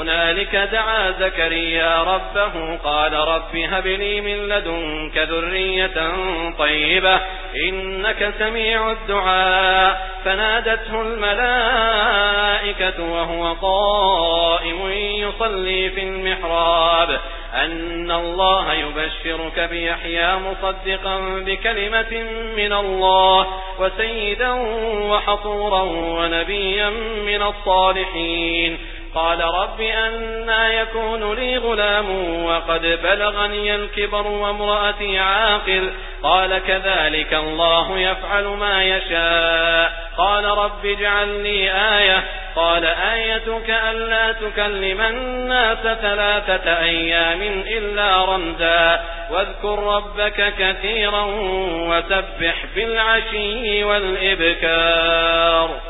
هنالك دعا زكريا ربه قال رب هب لي من لدنك ذرية طيبة إنك سميع الدعاء. فنادته الملائكة وهو قائم يصلي في المحراب. أن الله يبشرك بيحيى مصدقا بكلمة من الله وسيدا وحطورا ونبيا من الصالحين. قال رب أنا يكون لي غلام وقد بلغني الكبر وامرأتي عاقل. قال كذلك الله يفعل ما يشاء. قال رب اجعل لي آية. قال آيتك ألا تكلم الناس ثلاثة أيام إلا رمزا. واذكر ربك كثيرا وسبح بالعشي والإبكار.